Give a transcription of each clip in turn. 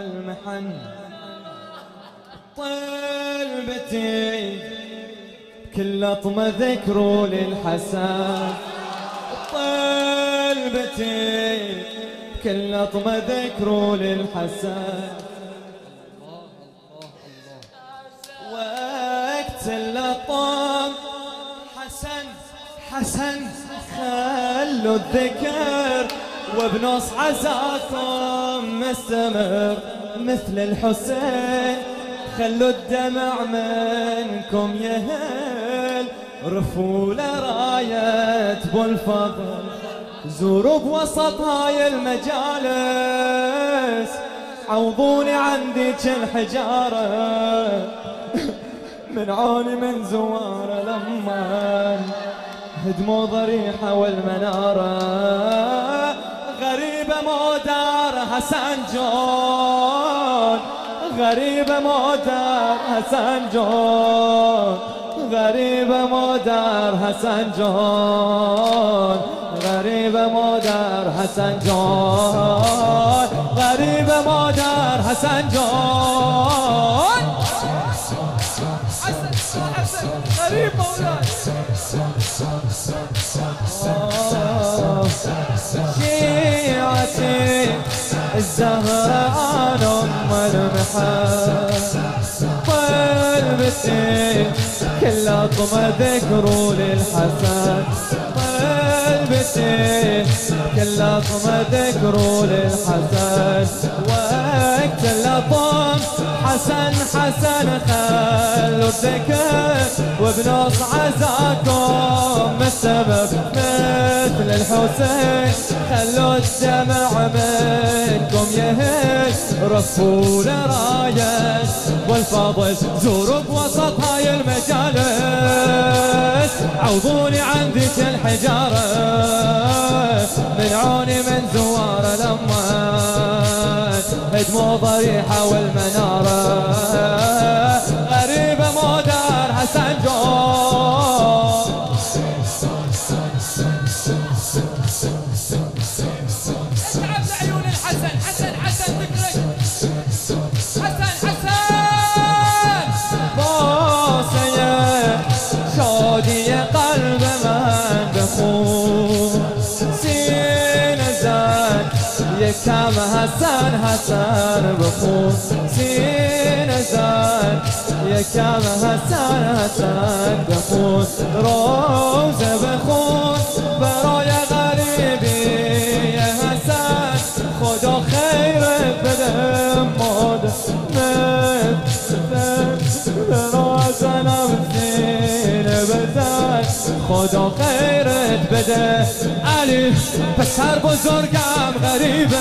المحن. طلبتي كل لطمة ذكروا للحسن. طلبتي كل لطمة ذكروا للحسن. وقت اللطم حسن حسن خلوا الذكر وبنص عزاكم. مستمر مثل الحسين. خلوا الدمع منكم يهل رفوا راية بالفضل زوروا بوسط هاي المجالس. عوضوني عن ذيك الحجارة من عوني من زوار لما هدموا ضريحة والمنارة. غریب مادر حسن جان غریب مادر حسن جان غریب مادر حسن جان غریب مادر حسن جان غریب مادر حسن جان. غريب شيعتي كل أطمة ذكروا للحسن قلبتي كل أطمة ذكروا للحسن وقت اللطم حسن حسن خلوا الذكر وبنص عزاكم السبب مثل الحسين خلوا الدمع منكم يهل رفوا لراية والفضل زوروا بوسط هاي المجالس. عوضوني عن ذيك الحجارة. من عوني من زوار الأموات هدموا ضريحة والمنارة. غريبة مو دار حسن جون اتعب لعيون الحسن حسن حسن ذكرك. یکم حسن حسن بخون. سین زن یکم حسن حسن بخون. روز بخون. برای خدا خیرت بده. علی پسر بزرگم غریبه.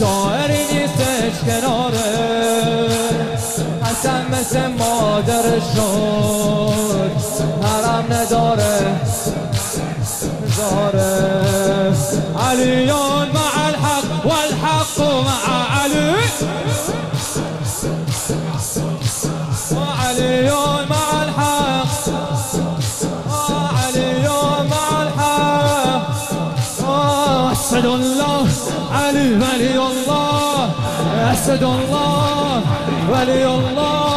ظاهری نیستش کناره. حسن مثل مادرش شد حرم نداره. زاره علي مع الحق والحق مع علي وعلي اسد الله علی ولی الله اسد الله ولی الله.